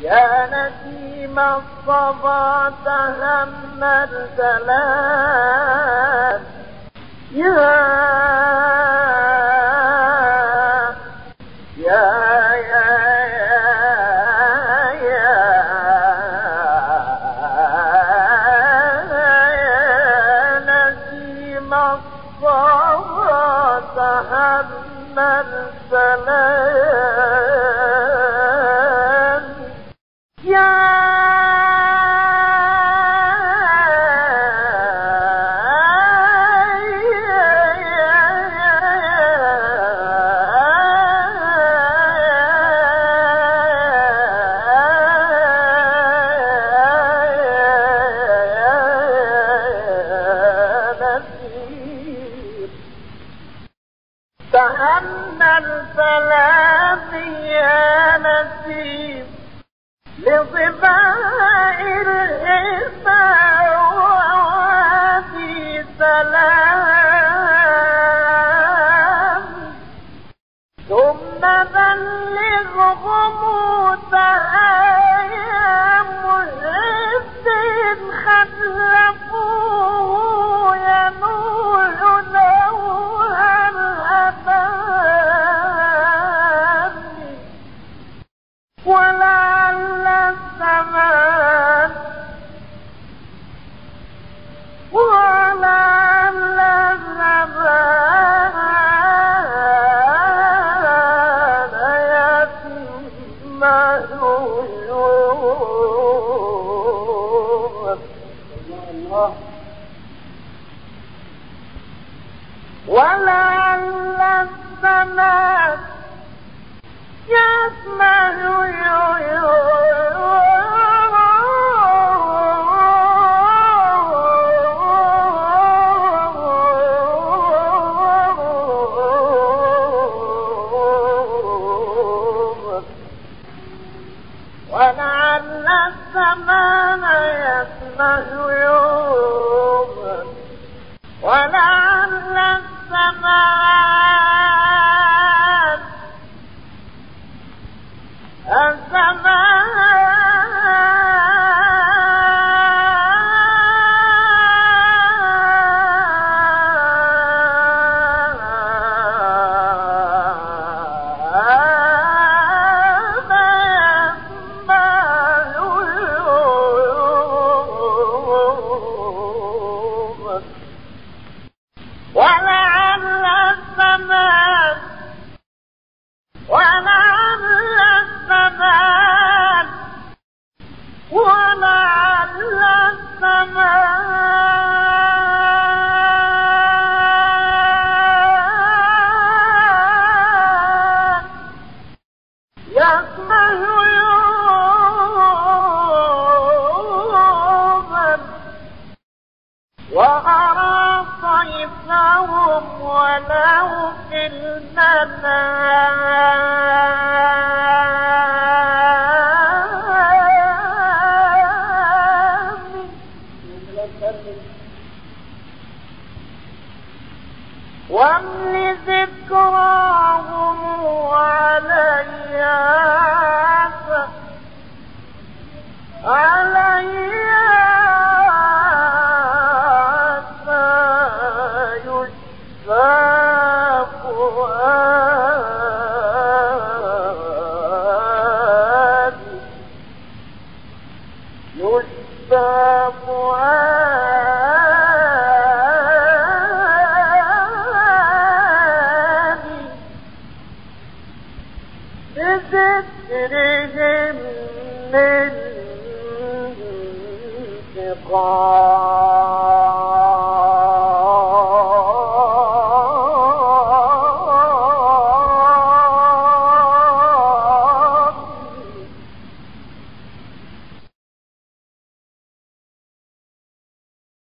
يا نسيم الصبا تهم الزلال يا يا يا يا يا نسيم لظباء الإرفاع ووادي سلام ولعل الزمان يسمع look. صيفهم ولو في المنام وامل ذكراهم بذكرهم من انتقام